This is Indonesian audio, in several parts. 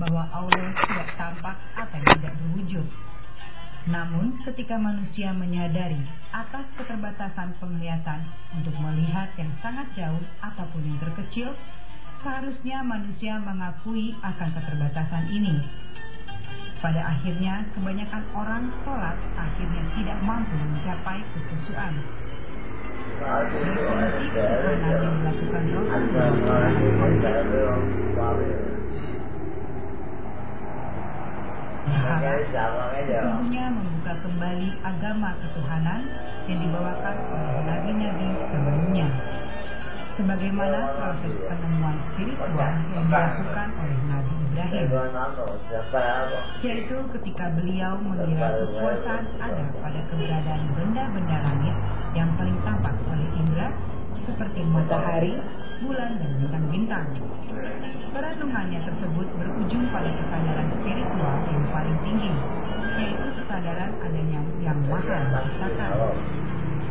bahwa Allah tidak tampak atau tidak berwujud. Namun, ketika manusia menyadari atas keterbatasan penglihatan untuk melihat yang sangat jauh ataupun yang terkecil, seharusnya manusia mengakui akan keterbatasan ini. Pada akhirnya, kebanyakan orang sholat akhirnya tidak mampu mencapai kekhusyuan. Yang dilakukan sesungguhnya membuka kembali agama ketuhanan yang dibawakan oleh nabi-nabi sebelumnya. Sebagaimana proses penemuan spiritual yang dilakukan oleh Nabi Ibrahim, yaitu ketika beliau mengira kekuasaan ada pada keberadaan benda-benda langit yang paling tampak oleh indra seperti matahari, bulan, dan bintang-bintang. Perenungannya tersebut berujung pada kesadaran spiritual yang paling tinggi, yaitu kesadaran adanya yang maha menciptakan.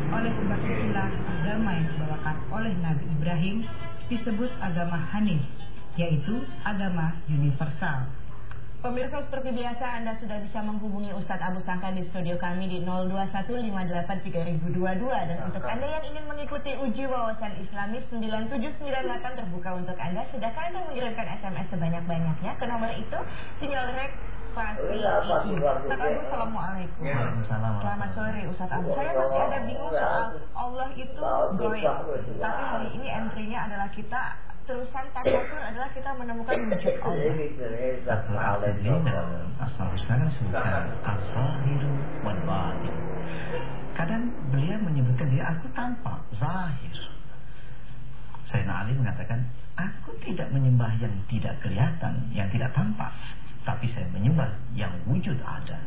Oleh sebab itulah agama yang dibawakan oleh Nabi Ibrahim disebut agama Hanif, yaitu agama universal. Pemirsa seperti biasa Anda sudah bisa menghubungi Ustadz Abu Sangkan di studio kami di 02158322 dan untuk Anda yang ingin mengikuti uji wawasan Islami 9798 terbuka untuk Anda sedangkan Anda mengirimkan SMS sebanyak-banyaknya ke nomor itu. Tinggal rek spasi Ustadz Abu Assalamualaikum. Selamat sore Ustadz Abu. Saya masih ada bingung soal Allah itu goib. Tapi hari ini entry-nya adalah kita terusan tafakur adalah kita menemukan wujud Allah. Al-zahiru wal batin. Kadang beliau menyebutkan dia aku tampak zahir. Sayyidina Ali mengatakan aku tidak menyembah yang tidak kelihatan, yang tidak tampak, tapi saya menyembah yang wujud ada.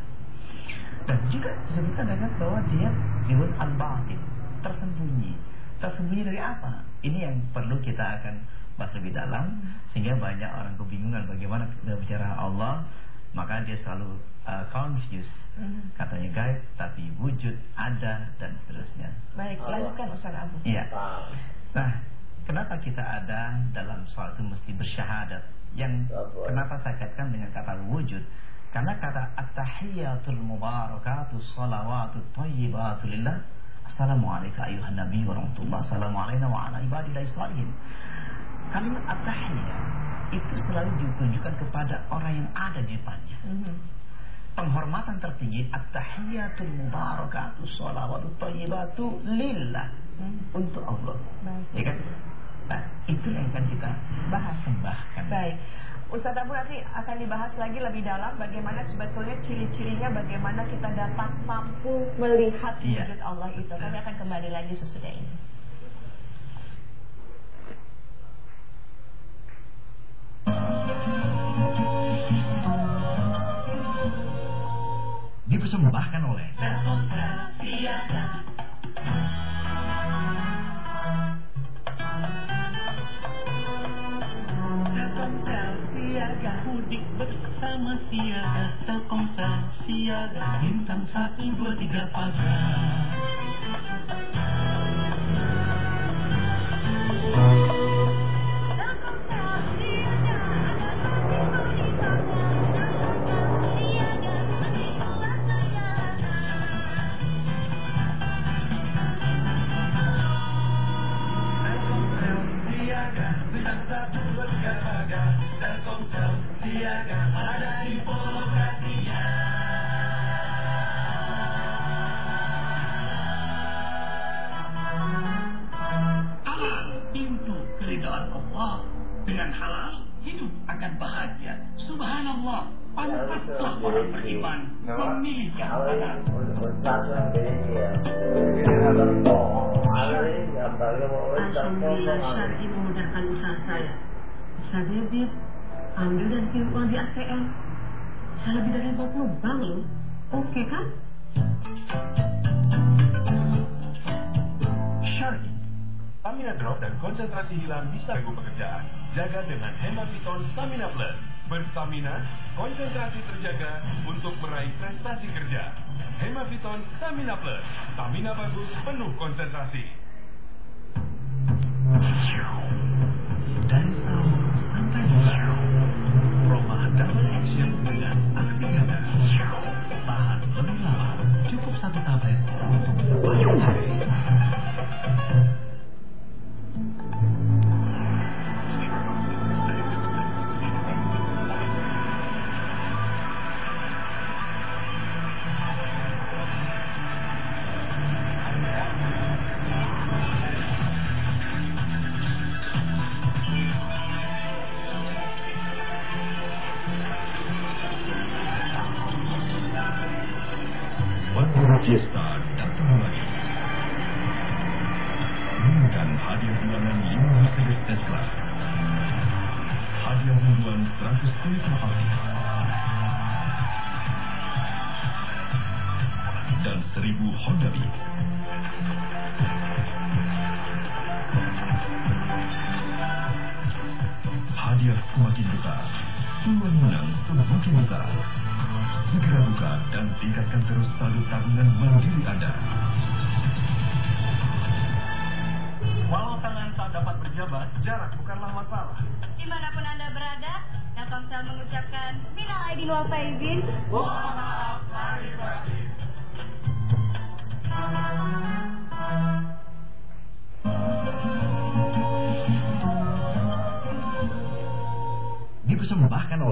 Dan juga disebutkan dengan bahwa dia disebut al-batin, tersembunyi. Tersembunyi dari apa? Ini yang perlu kita akan bahas lebih dalam sehingga banyak orang kebingungan bagaimana kita bicara Allah maka dia selalu uh, confused hmm. katanya gaib tapi wujud ada dan seterusnya. Baik lanjutkan Ustaz Abu. Iya. Nah. Kenapa kita ada dalam soal itu mesti bersyahadat? Yang kenapa saya kaitkan dengan kata wujud? Karena kata at-tahiyatul mubarakatuh salawatu tayyibatu lillah. Assalamualaikum ayuhan nabi wa rahmatullah Assalamualaikum wa ala ibadillahi salihin Kalimat at-tahiyah itu selalu ditunjukkan kepada orang yang ada di depannya. Mm -hmm. Penghormatan tertinggi at-tahiyatul mubarakatuh salawatu thayyibatu lillah mm untuk Allah. Baik. Ya kan? Nah, itu yang akan kita bahas sembahkan. Baik. Ustaz Abu nanti akan dibahas lagi lebih dalam bagaimana sebetulnya ciri-cirinya bagaimana kita dapat mampu melihat iya. wujud Allah itu. Kami akan kembali lagi sesudah ini. Dipersembahkan oleh mudik bersama Siaga. Telkomsel Siaga bintang satu dua tiga pagar. Alhamdulillah syar'i memudahkan usaha saya. Saya debit, ambil dan kirim uang di ATM. Saya lebih dari 40 bank loh. Oke kan? Syar'i Stamina drop dan konsentrasi hilang bisa ganggu pekerjaan. Jaga dengan Hemaviton Stamina Plus. Berstamina, konsentrasi terjaga untuk meraih prestasi kerja. Hemaviton Stamina Plus. Stamina bagus, penuh konsentrasi. Dari sahur sampai malam, Roma Double Action dengan aksi nyata. Tahan lebih cukup satu tablet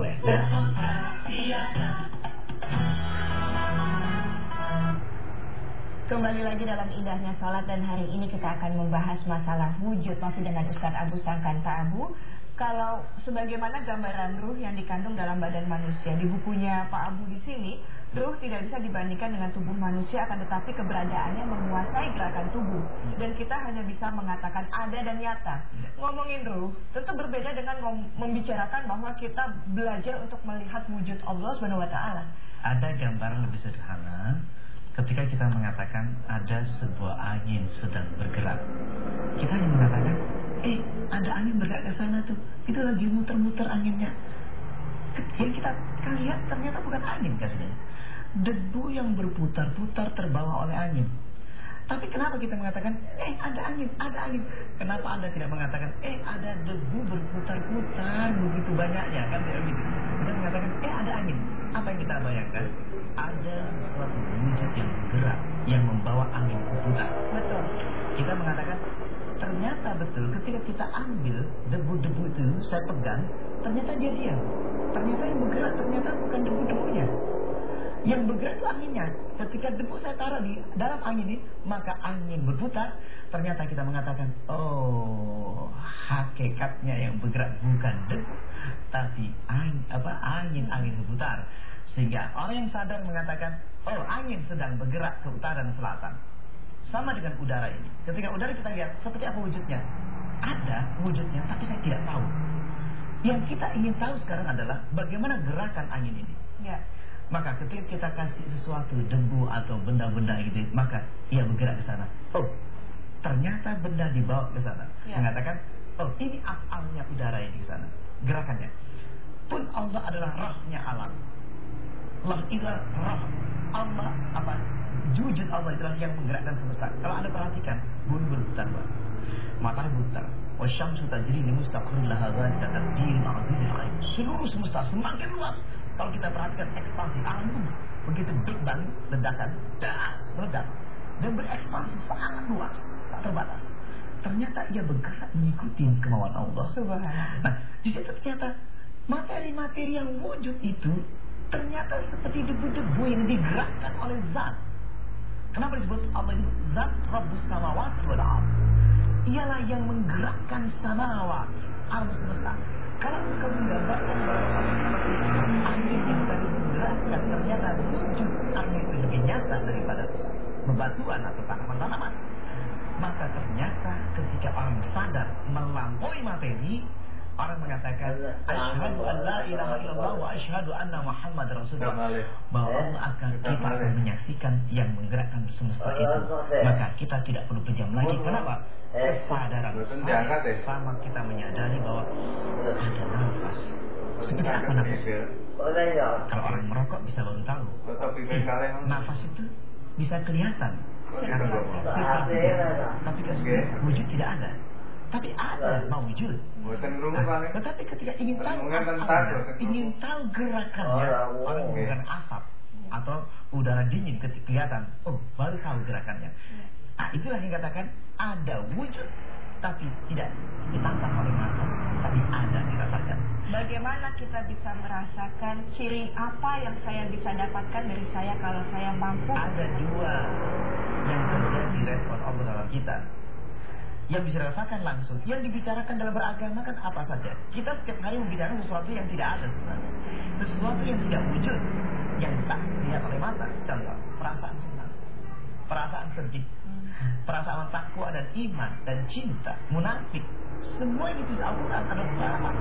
Dipersembahkan oleh Kembali lagi dalam indahnya sholat dan hari ini kita akan membahas masalah wujud masih dengan Ustadz Abu Sangkan Abu. Kalau sebagaimana gambaran ruh yang dikandung dalam badan manusia di bukunya Pak Abu di sini, ruh tidak bisa dibandingkan dengan tubuh manusia akan tetapi keberadaannya menguasai gerakan tubuh dan kita hanya bisa mengatakan ada dan nyata. Ngomongin ruh tentu berbeda dengan membicarakan bahwa kita belajar untuk melihat wujud Allah Subhanahu wa taala. ada gambaran lebih sederhana ketika kita mengatakan ada sebuah angin sedang bergerak. Kita hanya mengatakan, eh ada angin bergerak ke sana tuh, itu lagi muter-muter anginnya. Yang kita lihat ternyata bukan angin kasihnya. Debu yang berputar-putar terbawa oleh angin. Tapi kenapa kita mengatakan, eh ada angin, ada angin. Kenapa Anda tidak mengatakan, eh ada debu berputar-putar begitu banyaknya kan tidak begitu. Kita mengatakan, eh ada angin. Apa yang kita bayangkan? Ada sesuatu wujud yang bergerak yang membawa angin berputar. Betul. Kita mengatakan, ternyata betul ketika kita ambil debu-debu itu, saya pegang, ternyata dia diam. Ternyata yang bergerak ternyata bukan debu-debunya. Yang bergerak itu anginnya. Ketika debu saya taruh di dalam angin ini, maka angin berputar. Ternyata kita mengatakan, oh, hakikatnya yang bergerak bukan debu, tapi angin, apa angin angin berputar. Sehingga orang yang sadar mengatakan, oh, angin sedang bergerak ke utara dan selatan. Sama dengan udara ini. Ketika udara kita lihat seperti apa wujudnya. Ada wujudnya, tapi saya tidak tahu. Yang kita ingin tahu sekarang adalah bagaimana gerakan angin ini. Ya. Maka ketika kita kasih sesuatu debu atau benda-benda gitu, maka ia bergerak ke sana. Oh, ternyata benda dibawa ke sana. Ya. Mengatakan, oh ini afalnya udara ini ke sana. Gerakannya. Pun Allah adalah rohnya alam. Allah itulah roh. Allah apa? Wujud Allah itulah yang menggerakkan semesta. Kalau anda perhatikan, berputar, Pak. Matahari berputar. Wasyamsu tajri li mustaqarrin laha azizil alim. Seluruh semesta semakin luas. Kalau kita perhatikan ekspansi alam itu begitu Big Bang ledakan, das meledak dan berekspansi sangat luas, tak terbatas. Ternyata ia bergerak mengikuti kemauan Allah. Subhanallah. Nah, di situ ternyata materi-materi yang wujud itu ternyata seperti debu-debu yang digerakkan oleh zat. Kenapa disebut Allah itu zat Rabbus Samawat wal? Ialah yang menggerakkan samawat, alam semesta. Kalau engkau menggambarkan bahwa angin yang tadi menggerakkan ternyata wujud angin itu lebih nyata daripada bebatuan atau tanaman-tanaman. Maka ternyata ketika orang sadar melampaui materi, orang mengatakan asyhadu an la ilaha illallah wa asyhadu anna Muhammad Rasulullah bahwa Allah akan kita akan menyaksikan yang menggerakkan semesta itu. Maka kita tidak perlu pejam lagi. Kenapa? Kesadaran sama kita menyadari bahwa ada nafas. Seperti apa nafas? Kalau orang merokok bisa baru tahu. Eh, nafas itu bisa kelihatan. Tapi kan wujud tidak ada. Tapi ada mawujud. Nah, tetapi ketika ingin tahu asalnya, ingin tahu gerakannya, orang bukan asap atau udara dingin ketika kelihatan, oh baru tahu gerakannya. Nah itulah yang katakan ada wujud, tapi tidak ditangkap oleh mata, tapi ada dirasakan. Bagaimana kita bisa merasakan ciri apa yang saya bisa dapatkan dari saya kalau saya mampu Ada dua yang terjadi respon Allah dalam kita. Yang bisa dirasakan langsung, yang dibicarakan dalam beragama kan apa saja. Kita setiap hari membicarakan sesuatu yang tidak ada sebenarnya. Sesuatu yang tidak wujud, yang tak dilihat oleh mata. Contoh, perasaan senang. perasaan sedih, perasaan takwa dan iman dan cinta, munafik. Semua ini di Al-Quran adalah bahas.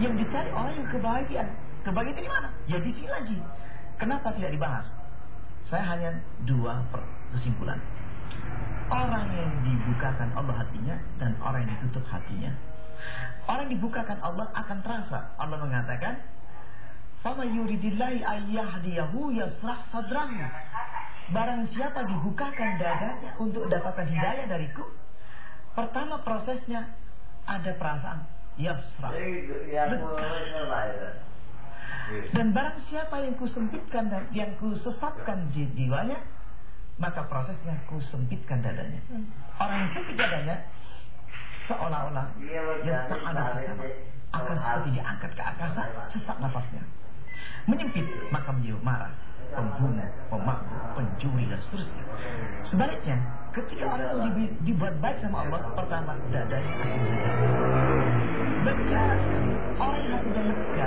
Yang dicari orang yang kebahagiaan. Kebahagiaan di mana? Ya di sini lagi. Kenapa tidak dibahas? Saya hanya dua kesimpulan. Orang yang dibukakan Allah hatinya dan orang yang ditutup hatinya. Orang yang dibukakan Allah akan terasa. Allah mengatakan, "Fama yuridillahi ayyahdiyahu yasrah sadrahu." Barang siapa dibukakan dadanya untuk dapatkan hidayah dariku, pertama prosesnya ada perasaan yasrah. Dan barang siapa yang kusempitkan dan yang kusesatkan jiwanya, maka prosesnya kusempitkan dadanya. Orang yang sempit dadanya seolah-olah ya ada sama akan seperti diangkat ke angkasa sesak nafasnya. Menyempit maka menjadi marah, pembunuh, pemabuk, pencuri dan seterusnya. Sebaliknya, ketika orang itu dibi- dibuat baik sama Allah, pertama dadanya sakit lega. Orang yang hatinya lega,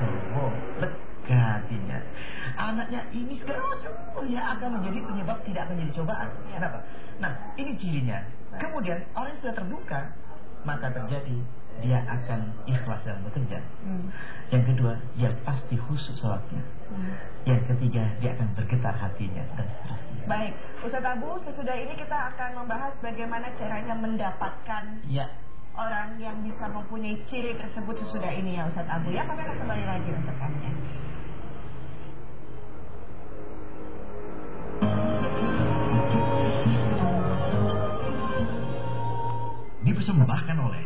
Allah lega hatinya. Anaknya ini segala macam yang akan menjadi penyebab tidak akan jadi cobaan. Kenapa? Nah, ini cirinya. Kemudian orang yang sudah terbuka, maka terjadi dia akan ikhlas dalam bekerja. Yang kedua, dia pasti khusus sholatnya. Yang ketiga, dia akan bergetar hatinya dan seterusnya. Baik, Ustadz Abu, sesudah ini kita akan membahas bagaimana caranya mendapatkan Ya, orang yang bisa mempunyai ciri tersebut sesudah ini ya Ustadz Abu ya. Kami akan kembali lagi untuk Anda. Dipersembahkan oleh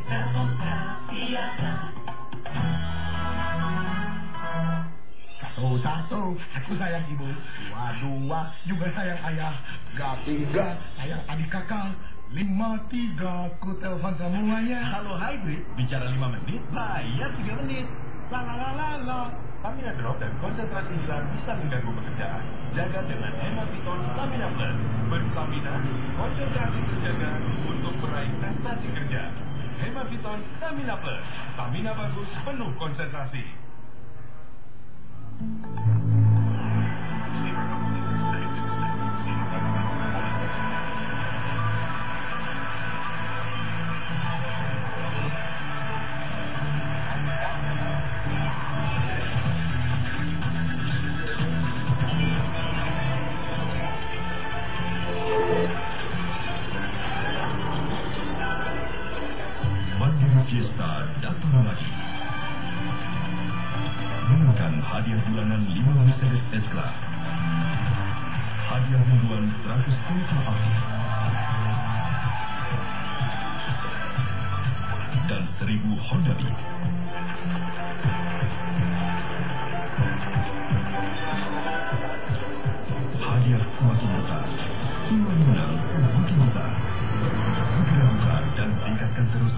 Satu satu, aku sayang ibu. Dua dua, juga sayang ayah. Tiga tiga, sayang adik kakak. Lima tiga, ku telepon semuanya. Halo hybrid, bicara 5 menit, bayar 3 menit. La la la la la. Stamina drop dan konsentrasi hilang bisa mengganggu pekerjaan. Jaga dengan Hemaviton Stamina Plus. Berstamina, konsentrasi terjaga untuk meraih prestasi kerja. Hemaviton Stamina Plus. Stamina bagus, penuh konsentrasi.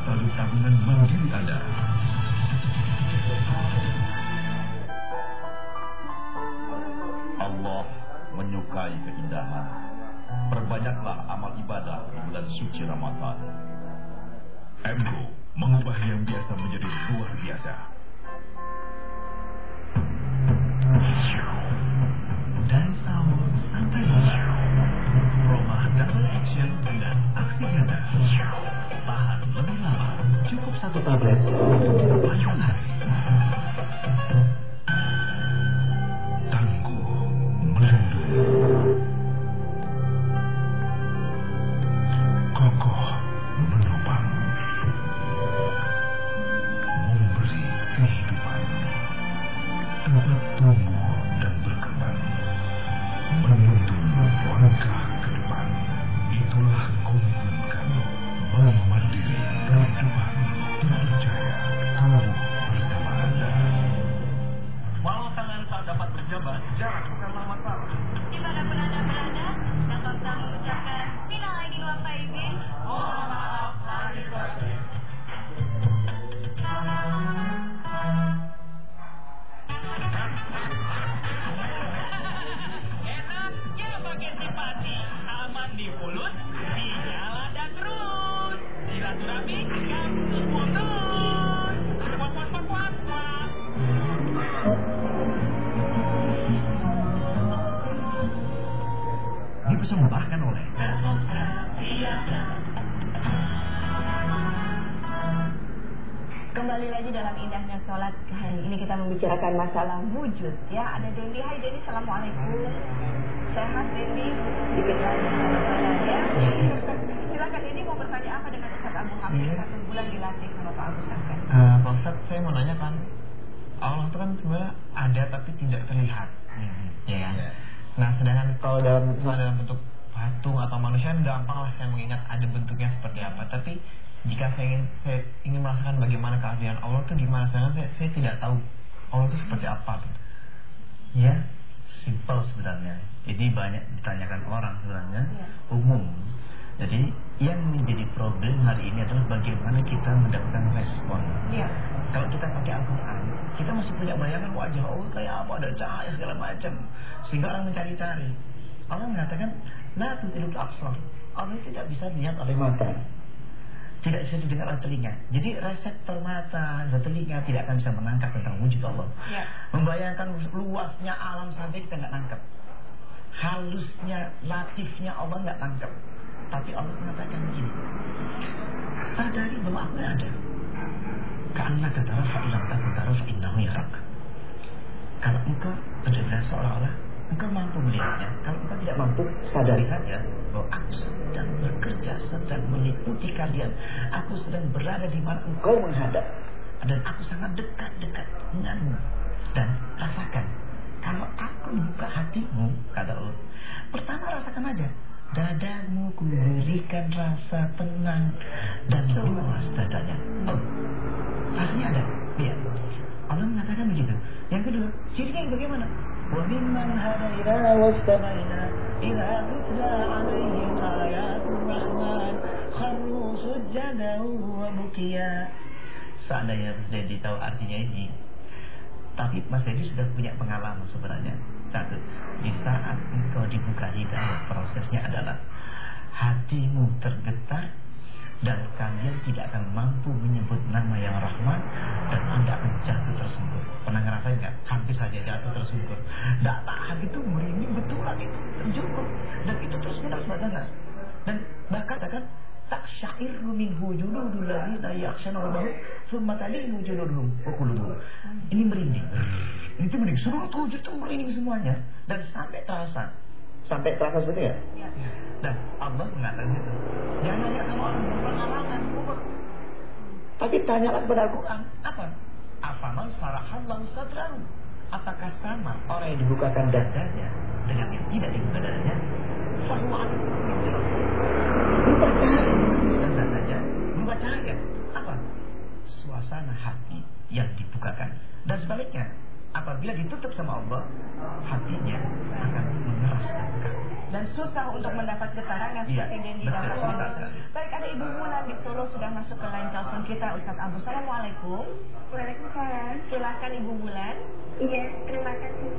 Tabungan mandiri Anda. Allah menyukai keindahan. Perbanyaklah amal ibadah di bulan suci Ramadan. Emco mengubah yang biasa menjadi luar biasa. Membicarakan masalah wujud Ya. Ada Dendi Hai Dendi Assalamualaikum. Sehat Dendi Sedikit lagi ya. Silakan Dendi mau bertanya apa dengan Ustaz Abu Hamid? Iya. Satu bulan dilatih sama Pak Abu Sangkan Eh, Pak Ustadz, saya mau nanya kan, Allah itu kan sebenarnya ada tapi tidak terlihat, ya kan? Iya. Nah, sedangkan kalau dalam dalam bentuk patung atau manusia gampang lah saya mengingat ada bentuknya seperti apa. Tapi jika saya ingin saya ingin merasakan bagaimana keahlian Allah itu gimana, saya, saya tidak tahu Allah itu seperti apa. gitu. Ya, simple sebenarnya. Ini banyak ditanyakan orang sebenarnya, umum. Jadi yang menjadi problem hari ini adalah bagaimana kita mendapatkan respon. Iya Kalau kita pakai Al-Quran, kita masih punya bayangan wajah Allah kayak apa, ada cahaya segala macam. Sehingga orang mencari-cari. Allah mengatakan, La tutiluk absar. Allah tidak bisa dilihat oleh mata. Tidak bisa didengar oleh telinga. Jadi reseptor mata dan telinga tidak akan bisa menangkap tentang wujud Allah. Iya Membayangkan luasnya alam saja kita nggak. Halusnya, latifnya Allah nggak nangkep. Tapi Allah mengatakan begini. Sadari bahwa aku ada. Karena kata fa'ilam takut taruh fa'innahu yarak. Kalau engkau benar-benar seolah-olah engkau mampu melihatnya. Kalau engkau tidak mampu, sadari saja bahwa aku sedang bekerja, sedang meliputi kalian. Aku sedang berada di mana engkau menghadap. Dan aku sangat dekat-dekat denganmu. Dan rasakan, kalau aku buka hatimu, kata Allah, pertama rasakan aja. Dadamu ku berikan rasa tenang dan luas dadanya. Oh, rasanya ada. Lihat. Allah mengatakan begitu. Yang kedua, cirinya bagaimana? وَمِمَّنْ هَدَيْنَا وَاجْتَبَيْنَا إِذَا تُتْلَى عَلَيْهِمْ آيَاتُ الرَّحْمَنِ خَرُّوا سُجَّدًا وَبُكِيًا Seandainya Mas Dedi tahu artinya ini Tapi Mas Dedi sudah punya pengalaman sebenarnya Satu Di saat engkau dibuka hidayah Prosesnya adalah Hatimu tergetar Dan kalian tidak akan mampu menyebut nama yang rahman Dan anda akan jatuh tersungkur Pernah ngerasain nggak? Hampir saja jatuh tersungkur Tidak tahan itu merinding betulan itu Terjungkur Dan itu terus menerus badannya Dan bahkan kan tak syair minhu juludul ladzina yakhshana rabbahum thumma talinu juluduhum wa qulubuhum. Ini merinding. Itu merinding. Seluruh tubuh itu merinding semuanya dan sampai terasa. Sampai terasa seperti ya? Dan Allah mengatakan itu. Jangan tanya sama orang berpengalaman. umur. Tapi tanyalah kepada Al-Quran. Apa? Apa man sarahallahu sadrahu? Apakah sama orang yang dibukakan dadanya dengan yang tidak dibuka dadanya? Cahaya Bukan dadanya Berubah cahaya Apa? Suasana hati yang dibukakan Dan sebaliknya Apabila ditutup sama Allah Hatinya akan mengeras dan susah untuk mendapat keterangan Iya, seperti Dendi betul, dapat susah ini. sekali. Baik ada Ibu Mulan di Solo sudah masuk ke line telepon kita Ustaz Abu Assalamualaikum Waalaikumsalam. Silahkan Ibu Mulan Iya, terima kasih.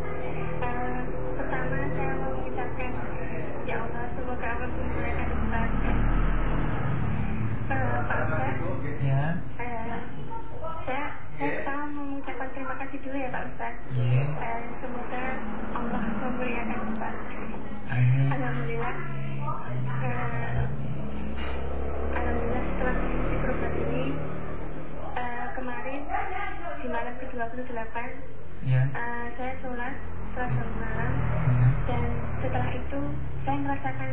Eh, pertama saya mau mengucapkan ya Allah semoga Allah memudahkan Ustaz. Eh, Pak Ustaz, Ya eh, saya saya pertama mau mengucapkan kasih dulu ya Pak Ustaz. Iya. Eh, semoga Allah memuliakan. Amin. Alhamdulillah. Eh, Alhamdulillah setelah mengikuti program ini eh, kemarin di malam ke-28 Ya eh, saya sholat sholat sholat malam. Ya dan setelah itu saya merasakan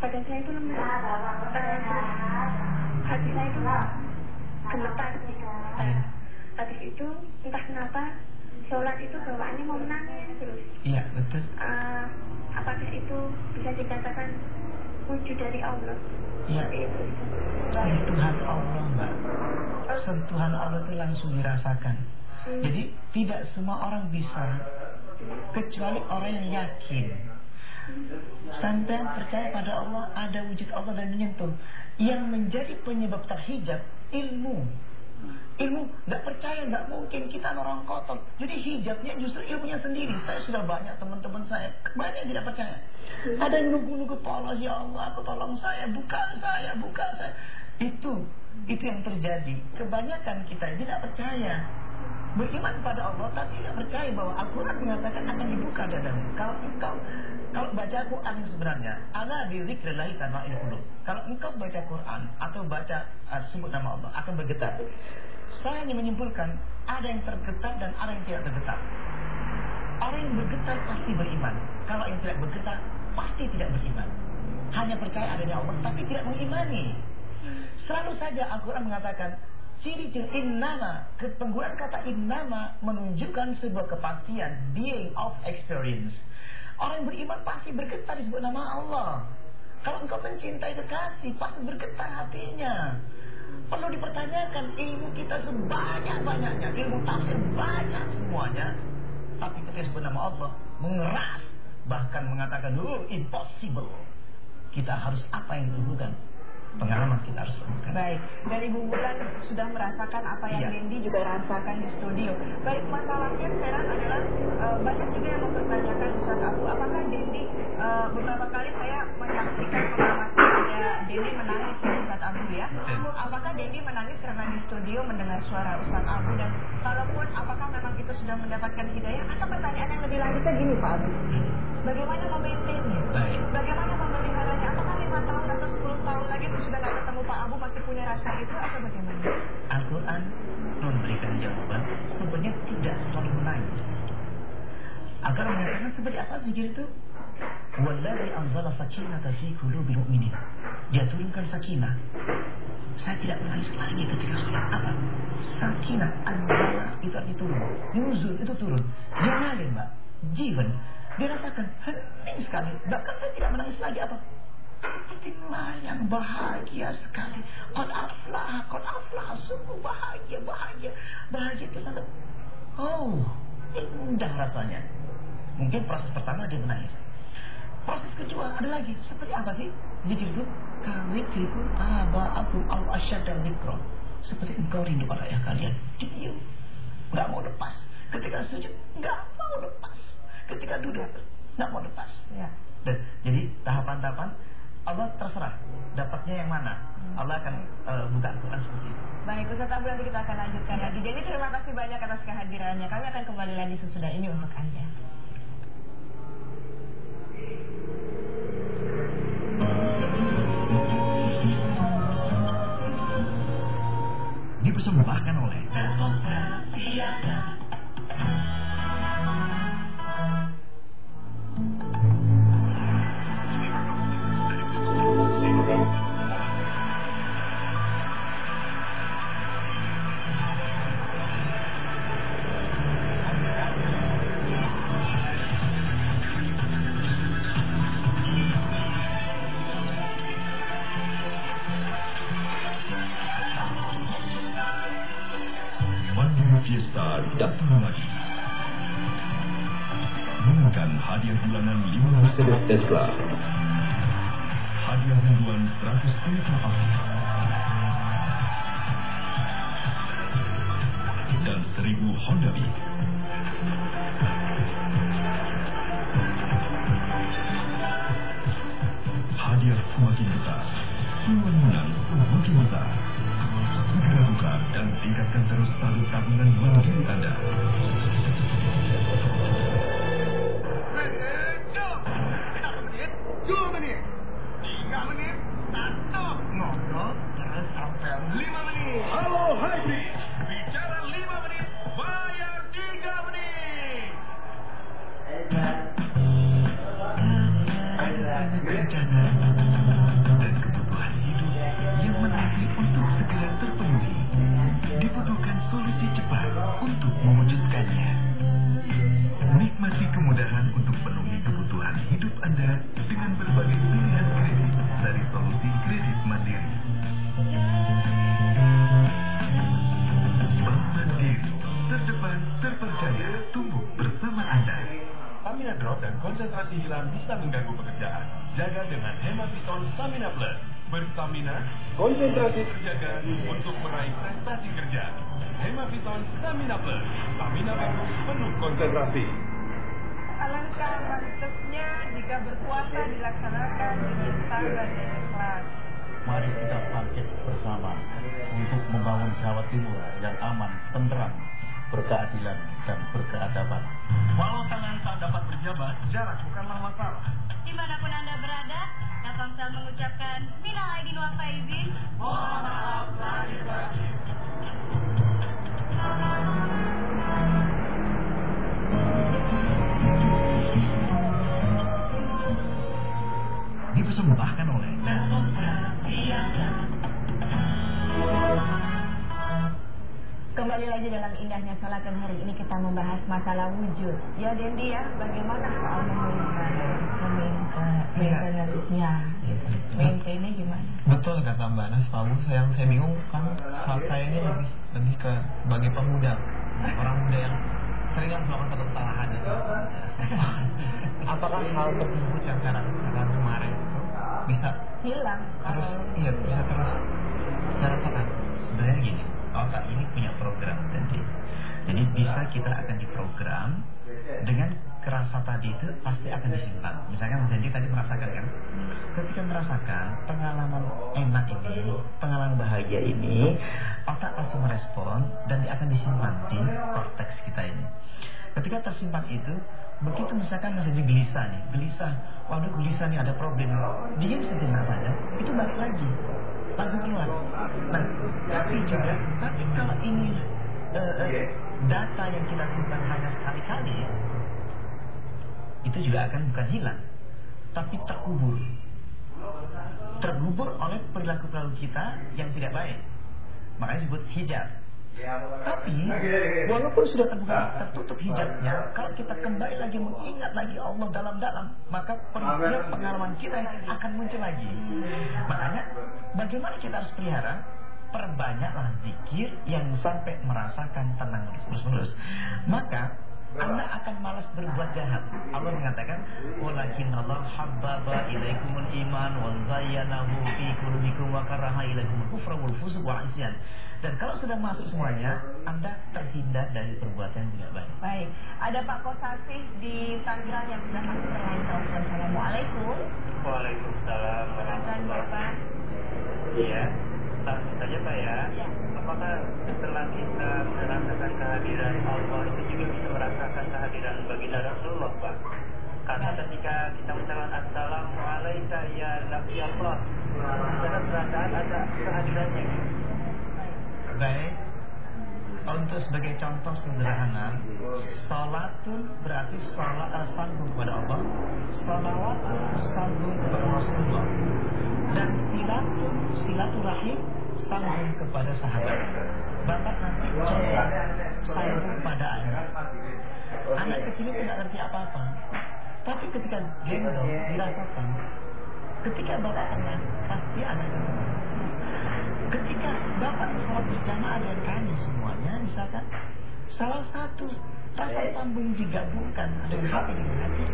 badan saya itu lemes Eh, terus hati saya itu gemetar gitu habis itu entah kenapa sholat itu bawaannya mau menangis terus Iya betul. Eh, apakah itu bisa dikatakan wujud dari Allah? Iya. Itu. Sentuhan Allah mbak. Sentuhan Allah itu langsung dirasakan. Jadi tidak semua orang bisa Kecuali orang yang yakin. Sampai percaya pada Allah Ada wujud Allah dan menyentuh. Yang menjadi penyebab terhijab Ilmu Ilmu nggak percaya nggak mungkin. Kita orang kotor. Jadi hijabnya justru ilmunya sendiri. Saya sudah banyak teman-teman saya. Banyak yang tidak percaya. Ada yang nunggu-nunggu polos Ya Allah aku tolong saya. Buka saya Buka saya. Itu Itu yang terjadi. Kebanyakan kita tidak percaya Beriman pada Allah Tapi tidak percaya bahwa Al-Quran mengatakan akan dibuka dadamu Kalau engkau Kalau baca Quran sebenarnya, ala bi dzikrillah tanma'il qulub. Kalau engkau baca Quran atau baca uh, sebut nama Allah akan bergetar. Saya hanya menyimpulkan ada yang tergetar dan ada yang tidak tergetar. Orang yang bergetar pasti beriman. Kalau yang tidak bergetar pasti tidak beriman. Hanya percaya adanya Allah tapi tidak mengimani. Selalu saja Al-Quran mengatakan ciri-ciri innama, penggunaan kata innama menunjukkan sebuah kepastian, being of experience. Orang yang beriman pasti bergetar disebut nama Allah. Kalau engkau mencintai kekasih, pasti bergetar hatinya. Perlu dipertanyakan ilmu kita sebanyak-banyaknya, ilmu tafsir banyak semuanya. Tapi ketika disebut nama Allah, mengeras, bahkan mengatakan, oh impossible. Kita harus apa yang dilakukan? Pengalaman kita harus lakukan. Baik, dan Ibu Bulan sudah merasakan apa yang Iya. Dendi juga rasakan di studio. Baik, masalahnya sekarang adalah eh, banyak juga yang mempertanyakan Ustaz Abu, apakah Dendi eh, beberapa kali saya menyaksikan pengamatan ada Dendi menangis ya Ustaz Abu ya. Apakah Dendi menangis karena di studio mendengar suara Ustaz Abu dan kalaupun apakah memang itu sudah mendapatkan hidayah atau pertanyaan yang lebih lanjutnya gini Pak Abu. Bagaimana memaintainnya? Baik. Bagaimana memeliharanya? Apakah atau 10 tahun lagi sesudah nggak ketemu Pak Abu masih punya rasa itu atau bagaimana? Al-Quran memberikan jawaban sebenarnya tidak selalu menangis. Agar mengatakan seperti apa sih itu? Walladhi anzala sakinata fi qulubil mu'minin. Dia turunkan sakinah. Saya tidak menangis lagi ketika sholat apa? Sakinah anzala itu arti turun. Nuzul itu turun. Dia ngalir mbak. Given. Dia rasakan hening sekali. Bahkan saya tidak menangis lagi apa? Seperti yang bahagia sekali. Qad aflah, qad aflah. Sungguh bahagia, bahagia. Bahagia itu sangat... Oh, indah rasanya. Mungkin proses pertama dia menangis. Proses kedua ada lagi. Seperti apa sih? Zikir itu kawikriku aba'akum au asyadda zikra. Seperti engkau rindu pada ayah kalian. Diam. Nggak mau lepas. Ketika sujud, nggak mau lepas. Ketika duduk, nggak mau lepas. Ya. Dan jadi tahapan-tahapan Allah terserah dapatnya yang mana. Allah akan eh, buka Al-Quran seperti itu. Baik, Ustaz Abu nanti kita akan lanjutkan lagi. Jadi terima kasih banyak atas kehadirannya. Kami akan kembali lagi sesudah ini untuk Anda. Dipersembahkan oleh Mandiri tingkatkan terus saldo tabungan mandiri Anda. Berapa menit? Bisa mengganggu pekerjaan. Jaga dengan Hemaviton Stamina Plus. Berstamina, konsentrasi terjaga untuk meraih prestasi kerja. Hemaviton Stamina Plus. Stamina baru penuh konsentrasi. Alangkah mantapnya jika berpuasa dilaksanakan dengan sabar dan ikhlas. Mari kita bangkit bersama untuk membangun Jawa Timur yang aman, tenteram, berkeadilan dan berkeadaban. Walau tangan tak dapat berjabat, jarak bukanlah masalah. Di mana pun Anda berada, Telkomsel mengucapkan minal aidin wal faizin. Mohon maaf lahir batin. Dipersembahkan oleh Kembali lagi dalam indahnya salatul hari ini kita membahas masalah wujud. Ya Dendi ya, bagaimana soal meminta meminta maintenance ya. Maintainnya gimana? Betul kata Mbak Nas, Pak yang saya bingung kan hal saya ini lebih lebih ke bagi pemuda, orang muda yang sering kan melakukan kesalahan itu. Apakah hal tersebut yang karena karena kemarin itu bisa Hilang kalau iya bisa terus secara sehat? sebenarnya gini, otak ini punya program jadi. Jadi bisa kita akan diprogram dengan kerasa tadi itu pasti akan disimpan. Misalkan Mas Hendy tadi merasakan kan, ketika merasakan pengalaman enak ini, pengalaman bahagia ini, otak pasti merespon dan akan disimpan di korteks kita ini. Ketika tersimpan itu, begitu misalkan Mas Hendy gelisah nih, gelisah, waduh gelisah nih ada problem, diam sejenak saja, itu balik lagi, langsung keluar. Nah, tapi juga, tapi kalau ini eh, eh, data yang kita simpan hanya sekali-kali, itu juga akan bukan hilang, tapi terkubur. Terkubur oleh perilaku-perilaku kita yang tidak baik. Makanya disebut hijab. Tapi walaupun sudah terbuka tertutup hijabnya, kalau kita kembali lagi mengingat lagi Allah dalam-dalam, maka pengalaman pengalaman kita akan muncul lagi. Makanya bagaimana kita harus pelihara? Perbanyaklah zikir yang sampai merasakan tenang terus-menerus. Maka anda akan malas berbuat jahat. Allah mengatakan, "Walakin Allah habbaba ilaikumul iman wa zayyanahu fi qulubikum wa karaha ilaikumul kufra wal fusuq isyan." Dan kalau sudah masuk semuanya, Anda terhindar dari perbuatan yang tidak baik. Baik, ada Pak Kosasih di Tangerang yang sudah masuk ke line telepon. Assalamualaikum. Waalaikumsalam Silakan Bapak. Iya, langsung saja Pak ya. Ya. Apakah setelah kita merasakan kehadiran Allah itu juga bisa merasakan kehadiran baginda Rasulullah Pak? Karena ketika kita mengucapkan Assalamualaikum ya Nabi Allah, ada perasaan ada kehadirannya. Baik. Untuk sebagai contoh sederhana, salatun berarti salat sambung kepada Allah, salawatun sambung kepada Rasulullah, dan silatun silaturahim sambung kepada sahabat. Bapak nanti coba sambung pada anak. Anak kecil itu tidak ngerti apa-apa, tapi ketika gendong dirasakan, ketika bapak tenang pasti anak tenang. Ketika Bapak sholat berjamaah dengan kami semuanya, misalkan salah satu rasa sambung digabungkan dengan hati dengan hati,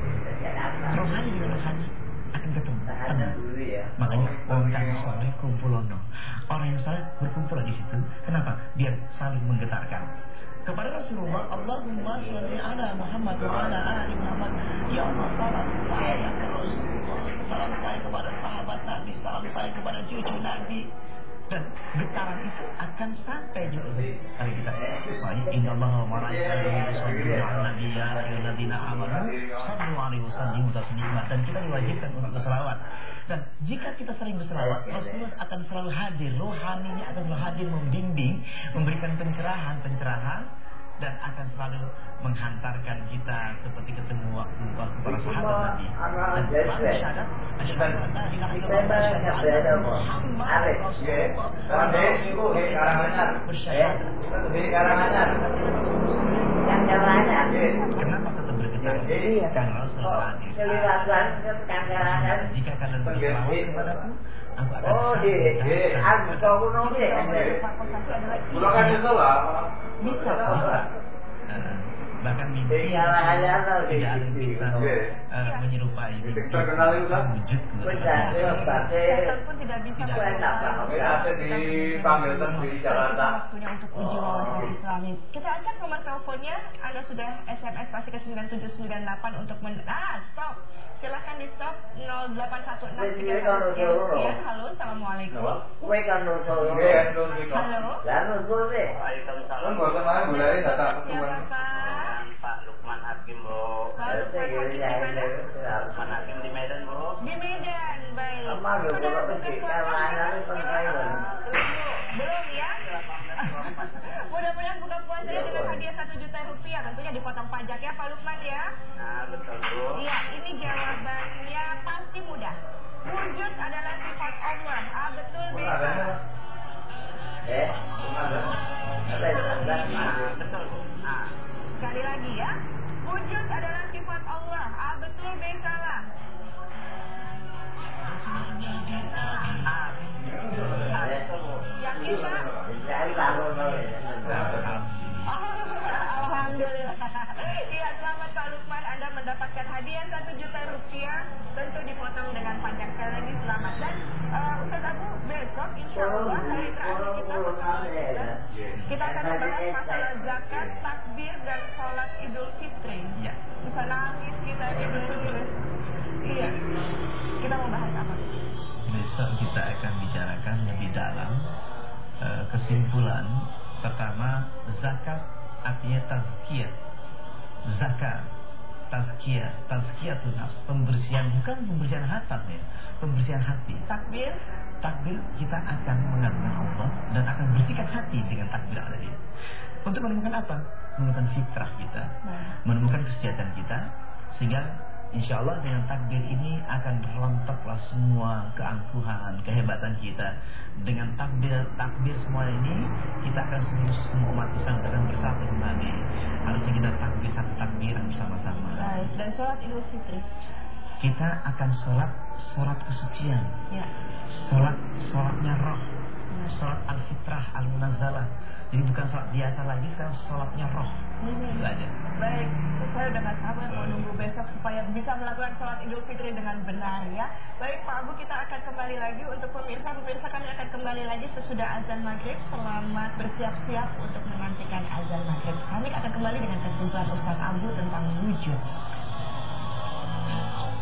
rohani dengan rohani akan ketemu. Tenang. Makanya orang kami soleh kumpulono. Orang yang soleh berkumpul di situ. Kenapa? Biar saling menggetarkan. Kepada Rasulullah, Allahumma sholli ala Muhammad wa ala ali Muhammad. Ya Allah, salam saya ke Rasulullah, salam saya kepada sahabat Nabi, salam saya kepada cucu Nabi dan getaran itu akan sampai juga kalau kita makanya inna Allah wa malaikatahu yusalluna 'alan nabi ya ayyuhalladzina amanu sallu 'alaihi wasallimu taslima. Dan kita diwajibkan untuk berselawat. Dan jika kita sering berselawat Rasulullah akan selalu hadir. Rohaninya akan selalu hadir membimbing memberikan pencerahan pencerahan dan akan selalu menghantarkan kita seperti ketemu waktu waktu para sahabat Nabi. Dan lalu syahadat. Asyhadu an la ilaha illallah wa asyhadu anna Muhammadar Rasulullah. Bersyahadat. Kenapa tetap bergetar? Karena Rasulullah hadir. Jika kalian berselawat Oh, di, di, aku tahu nomor lagi. Bukan itu lah. Bisa, bahkan mimpi Iya, ada apa tidak ada gitu. bisa Iya. eh, menyerupai mimpi terkenal itu kan? wujud ya, Setan pun tidak bisa ada di Panggilton di Jakarta. Waktunya untuk uji wawasan Islami. Kita acak nomor teleponnya. Anda sudah SMS pasti ke 9798 untuk men... Ah, stop. Silahkan di stop 0816 Jadi kalau jauh. Ya, halo, assalamualaikum. Iya. Halo. Nusul sih. Waalaikumsalam. Kan boten ae boleh datang Ya. Bapak. Pak Lukman Hakim, Bro. Pak Lukman Hakim di Medan, Bro. Di Medan, baik. Lu Sudah kalau kecil, puasa mana belum? ya? Mudah-mudahan buka puasanya dengan hadiah satu juta rupiah. Tentunya dipotong pajak ya Pak Lukman ya. Nah, betul, Bro. Iya, ini jawabannya pasti mudah. Wujud adalah sifat Allah. Ah, betul bisa. Eh, pembersihan bukan pembersihan hatam ya pembersihan hati Takbir, takbir kita akan mengagungkan Allah dan akan bersihkan hati dengan takbir ada ini. Untuk menemukan apa? Menemukan fitrah kita, menemukan kesejahteraan kita, sehingga insya Allah dengan takbir ini akan rontoklah semua keangkuhan, kehebatan kita. Dengan takbir takbir semua ini kita akan semua, semua umat Islam akan bersatu kembali. Harusnya kita takbir satu takbiran bersama-sama. Dan sholat idul fitri. Kita akan sholat sholat kesucian. Ya. Sholat sholatnya roh Sholat al-fitrah al-munazalah Jadi bukan sholat biasa lagi Sekarang sholatnya roh. Itu aja Baik, saya udah gak sabar mau nunggu besok supaya bisa melakukan sholat idul fitri dengan benar ya. Baik Pak Abu, kita akan kembali lagi untuk pemirsa. Pemirsa kami akan kembali lagi sesudah azan maghrib. Selamat bersiap-siap untuk menantikan azan maghrib. Kami akan kembali dengan kesimpulan Ustaz Abu tentang wujud.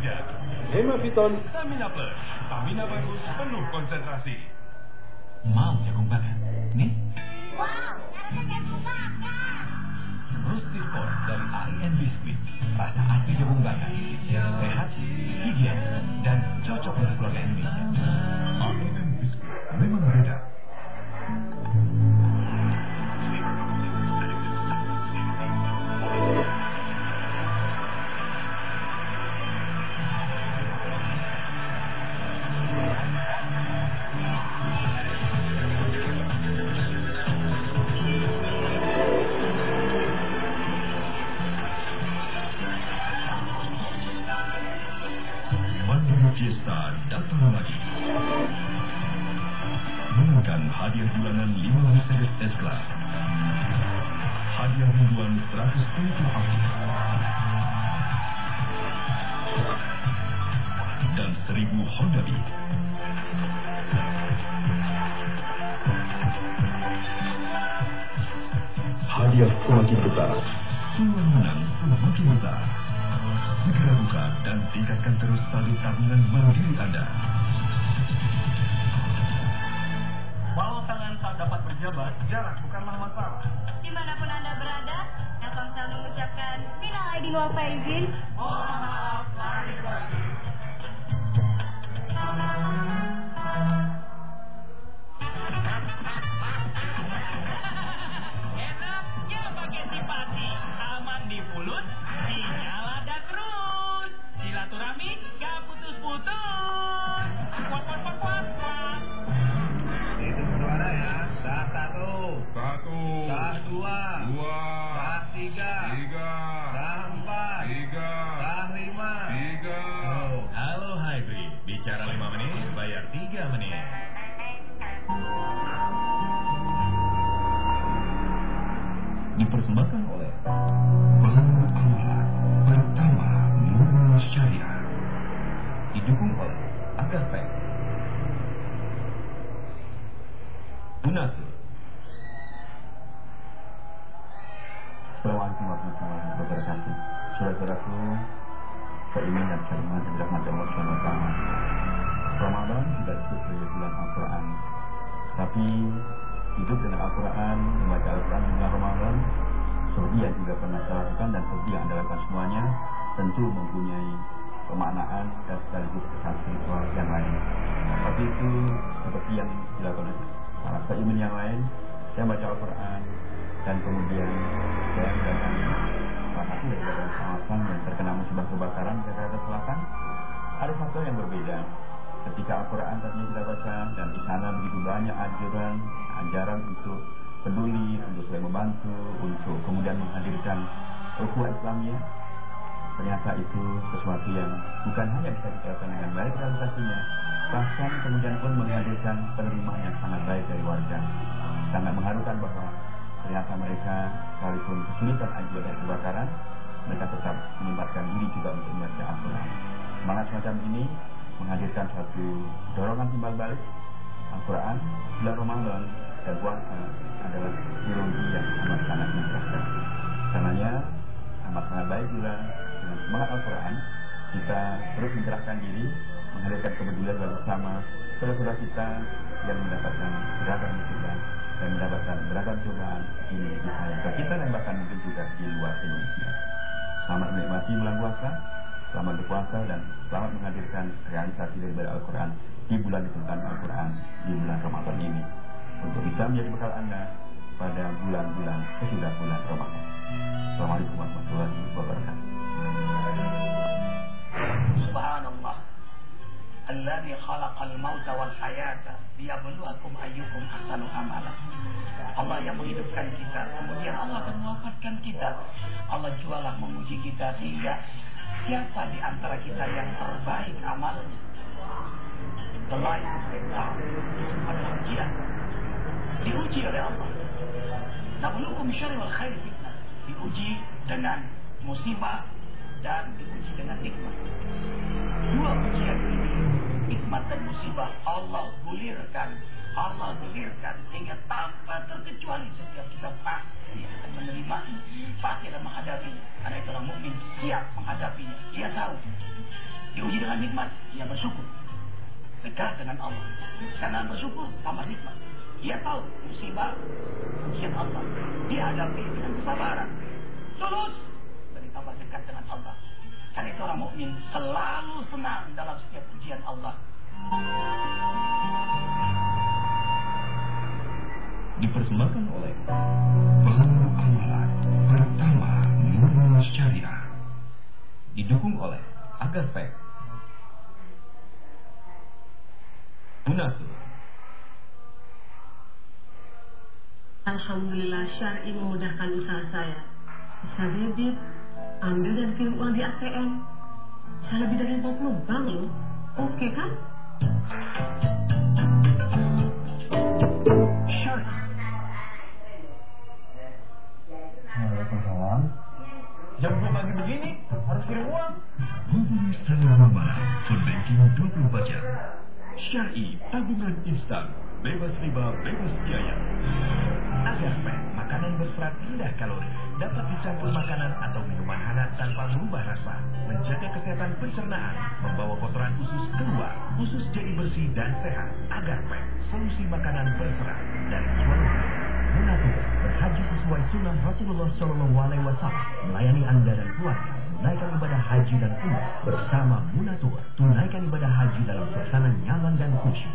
kerja. Hemaviton Stamina Plus. Stamina bagus, penuh konsentrasi. Mau jagung bakar? Nih Wow, Rusty Sport dari AIN Biskuit Rasa asli jagung bakar Sehat, higienis, dan cocok untuk keluarga Indonesia diterapkan dengan baik realisasinya, bahkan kemudian pun menghadirkan penerimaan yang sangat baik dari warga. Sangat mengharukan bahwa ternyata mereka sekalipun kesulitan akibat dari kebakaran, mereka tetap menyempatkan diri juga untuk membaca Al-Quran. Semangat semacam ini menghadirkan suatu dorongan timbal balik Al-Quran, bulan Ramadan dan puasa adalah ideologi yang amat sangat mencerahkan. Karenanya amat sangat baik bila dengan semangat Al-Quran kita terus mencerahkan diri, menghadirkan kepedulian bagi sesama saudara-saudara kita yang mendapatkan beragam musibah dan mendapatkan beragam cobaan ini di sana kita dan bahkan mungkin juga di luar Indonesia. Selamat menikmati bulan puasa, selamat berpuasa dan selamat menghadirkan realisasi daripada Al-Quran di bulan diturunkan Al-Quran di bulan Ramadan ini untuk bisa menjadi bekal Anda pada bulan-bulan sesudah bulan Ramadan. Assalamualaikum warahmatullahi wabarakatuh. Subhanallah. Alladhi khalaqal mauta wal hayata liyabluwakum ayyukum ahsanu amala. Allah yang menghidupkan kita, kemudian Allah akan mewafatkan kita. Allah jualah menguji kita sehingga siapa di antara kita yang terbaik amalnya? Life of adalah ujian. Diuji oleh Allah. Nabluukum syarri wal khair fitnah. Diuji dengan musibah dan diuji dengan nikmat. Dua ujian ini, nikmat dan musibah, Allah gulirkan. Allah gulirkan sehingga tanpa terkecuali setiap kita pasti akan menerimanya, pasti akan menghadapinya. Karena itu orang mukmin siap menghadapinya. Dia tahu. Diuji dengan nikmat, dia bersyukur. Dekat dengan Allah. Karena bersyukur tambah nikmat. Dia tahu musibah ujian Allah. Dia hadapi dengan kesabaran. Tulus Karena itu orang mukmin selalu senang dalam setiap ujian Allah. Dipersembahkan oleh Bank Aula Pertama Murni Syariah. Didukung oleh Agafek. Bunatu. Alhamdulillah syar'i memudahkan usaha saya. Bisa debit, ambil dan kirim uang di ATM. Saya lebih dari 40 bank loh. Oke kan? Waalaikumsalam. Jam 2 pagi begini, harus kirim uang. Hubungi Salam Mama, phone banking 24 jam. Syari, tabungan instan, bebas riba, bebas biaya. Agarpet, makanan berserat rendah kalori, dapat dicampur makanan atau minuman hangat tanpa merubah rasa, menjaga kesehatan pencernaan, membawa kotoran usus keluar, usus jadi bersih dan sehat. Agarpet, solusi makanan berserat dari Swallow. Munatur, berhaji sesuai sunnah Rasulullah Shallallahu Alaihi Wasallam, melayani anda dan keluarga, tunaikan ibadah haji dan umrah bersama Munatur, tunaikan ibadah haji dalam suasana nyaman dan khusyuk.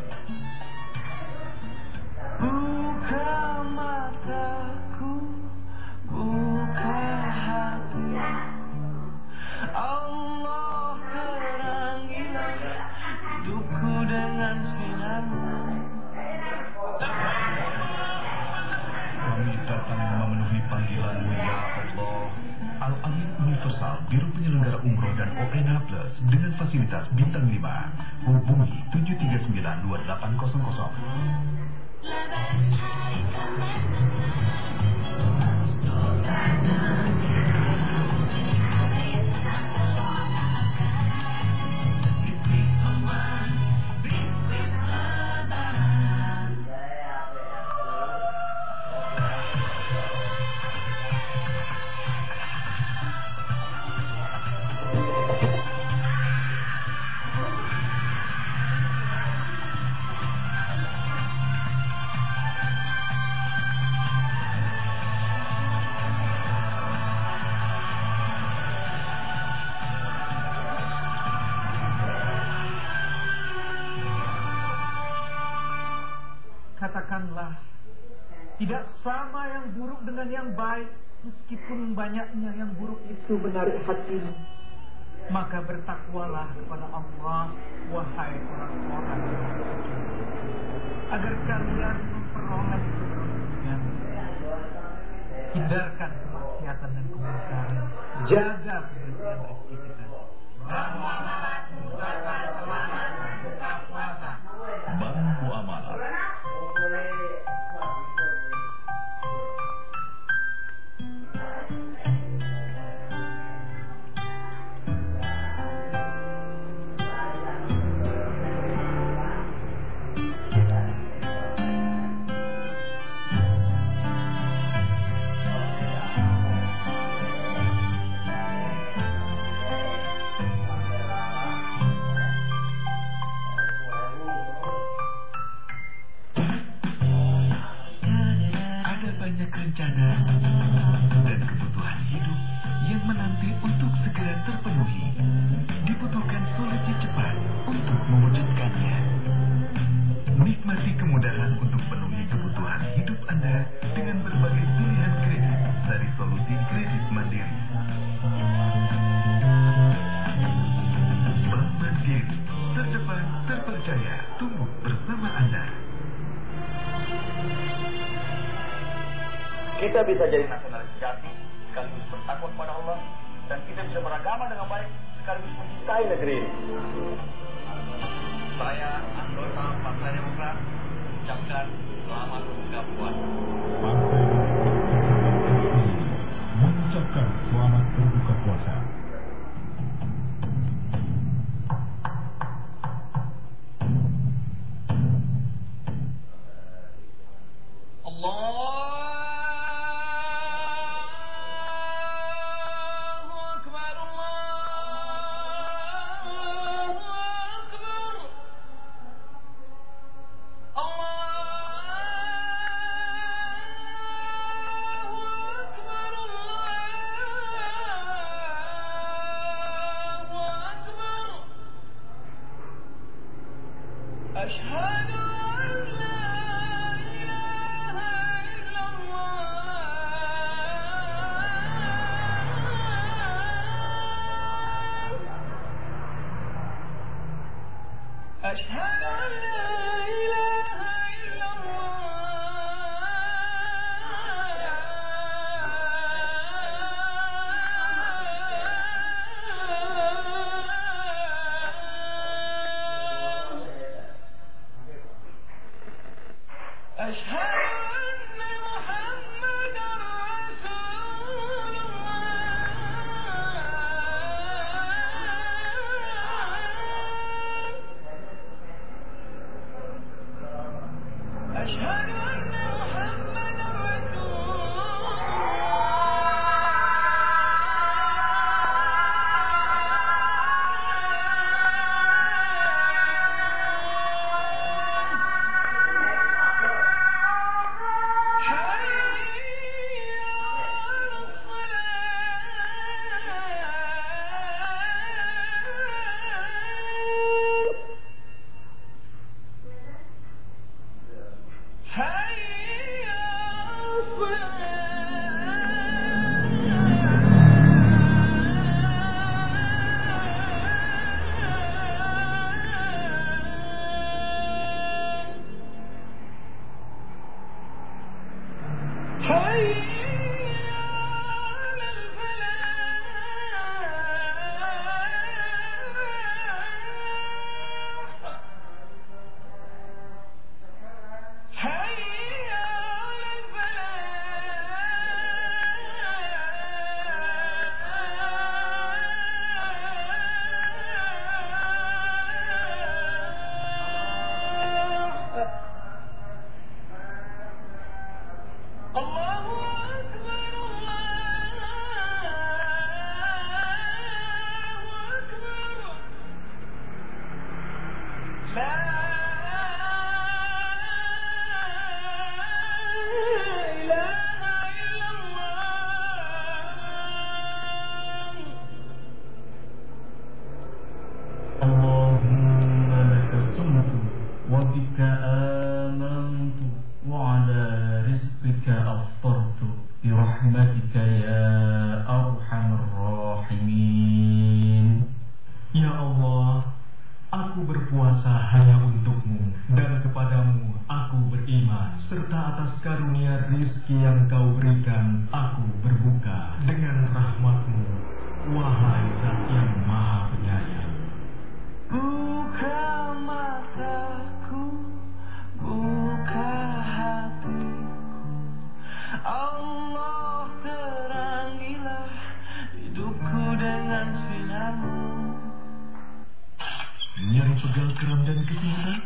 meskipun banyaknya yang buruk itu menarik hatimu. Maka bertakwalah kepada Allah, wahai orang-orang yang beriman, agar kalian memperoleh keberuntungan. Hindarkan kemaksiatan dan kemungkaran. Jaga bisa jadi untukmu dan kepadamu aku beriman serta atas karunia rizki yang kau berikan aku berbuka dengan rahmatmu wahai zat yang maha penyayang. Buka mataku, Nyeri pegal keram dan kesemutan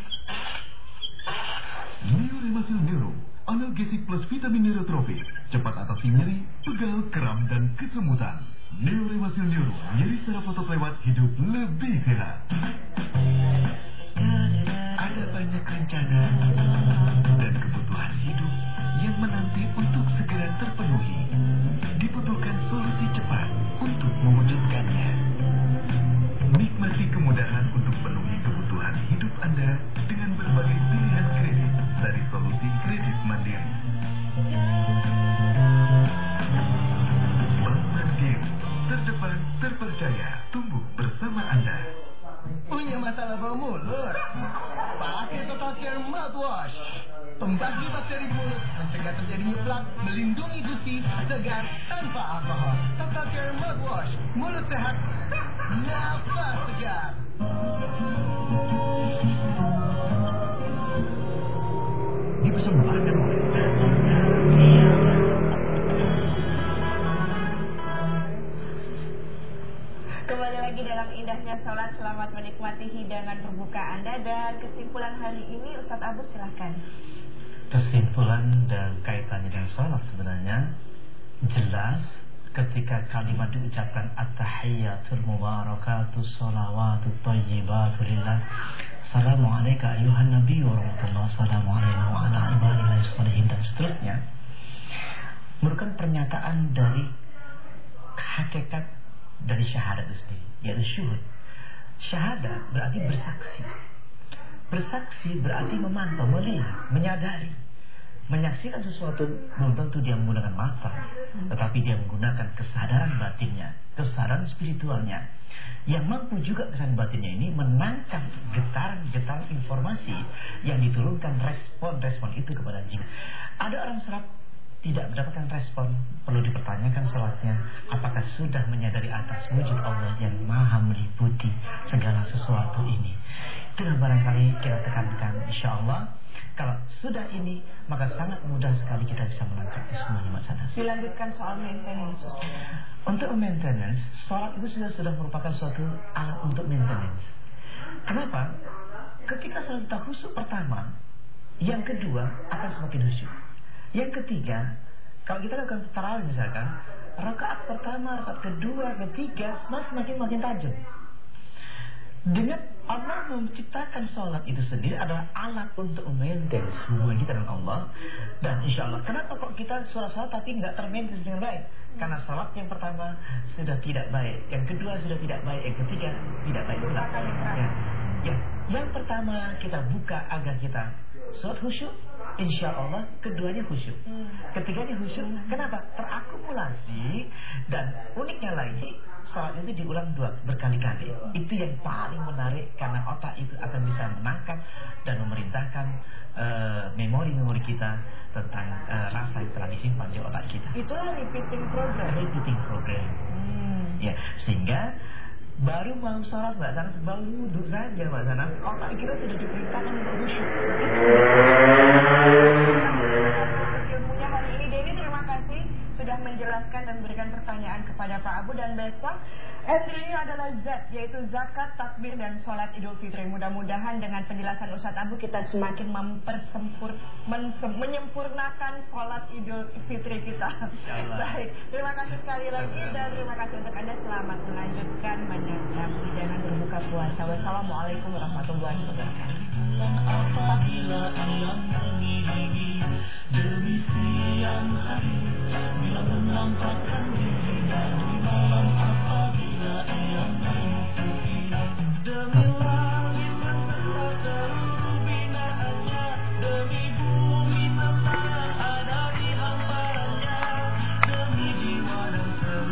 Neo Remasil Neuro Analgesik plus vitamin neurotropik Cepat atasi nyeri, pegal, keram, dan kesemutan. Neo Remasil Neuro Nyeri saraf otot lewat hidup lebih sehat. Ada banyak rencana dan kebutuhan hidup yang menanti untuk segera terpenuhi. Pembagi bakteri mulut, mencegah terjadinya plak, melindungi gusi, segar, tanpa alkohol. Total Care Mouthwash. Mulut sehat, nafas segar. Dipersembahkan oleh Kembali lagi dalam indahnya sholat Selamat menikmati hidangan berbuka Anda Dan kesimpulan hari ini Ustadz Abu silahkan Kesimpulan dan kaitannya dengan sholat sebenarnya jelas ketika kalimat diucapkan at-tahiyyatul mubarakatuh salawatu thayyibatu lillah. Assalamu alayka ayuhan nabi wa rahmatullah. Alayna wa ala ibadillahi sholihin dan seterusnya. Merupakan pernyataan dari hakikat dari syahadat itu sendiri yaitu syuhud. Syahadat berarti bersaksi bersaksi berarti memantau melihat menyadari. Menyaksikan sesuatu belum tentu dia menggunakan mata tetapi dia menggunakan kesadaran batinnya kesadaran spiritualnya. Yang mampu juga kesadaran batinnya ini menangkap getaran-getaran informasi yang diturunkan respon-respon itu kepada jin. Ada orang sholat tidak mendapatkan respon. Perlu dipertanyakan sholatnya. Apakah sudah menyadari atas wujud Allah yang maha meliputi segala sesuatu ini itulah barangkali kita tekankan insya Allah kalau sudah ini maka sangat mudah sekali kita bisa melengkapi semuanya Mas Anas Dilanjutkan soal maintenance untuk maintenance sholat itu sudah sudah merupakan suatu alat untuk maintenance kenapa ketika sholat kita khusyuk pertama Yang kedua akan semakin khusyuk. Yang ketiga, kalau kita lakukan tarawih misalkan, rakaat pertama, rakaat kedua, ketiga, semakin makin tajam. Dengan Allah menciptakan sholat itu sendiri adalah alat untuk memaintain hubungan kita dengan Allah dan insya Allah. Kenapa kok kita sholat-sholat tapi nggak termaintain dengan baik? Karena sholat yang pertama sudah tidak baik, yang kedua sudah tidak baik, yang ketiga tidak baik pula. Ya. ya, yang pertama kita buka agar kita sholat khusyuk, insya Allah keduanya khusyuk, ketiganya khusyuk. Kenapa? Terakumulasi dan uniknya lagi sholat itu diulang dua berkali-kali. Itu yang paling menarik karena otak itu akan bisa menangkap dan memerintahkan eh, memori-memori kita tentang uh, rasa yang telah disimpan di otak kita. Itulah repeating program. Repeating program. Hmm. Ya, sehingga baru mau sholat Mbak Sanas baru wudhu saja Mbak Sanas otak kita sudah diperintahkan untuk khusyuk. Terima kasih sudah menjelaskan dan memberikan pertanyaan kepada Pak Abu. Dan besok entry-nya adalah zat yaitu zakat, takbir dan sholat Idul Fitri. Mudah-mudahan dengan penjelasan Ustadz Abu kita semakin mempersempur menyempurnakan sholat Idul Fitri kita. Baik, terima kasih sekali lagi dan terima kasih untuk Anda selamat melanjutkan menyantap hidangan berbuka puasa. Wassalamualaikum warahmatullahi wabarakatuh. Apabila ayam mengiringi demi siang hari Bila menampakkan demi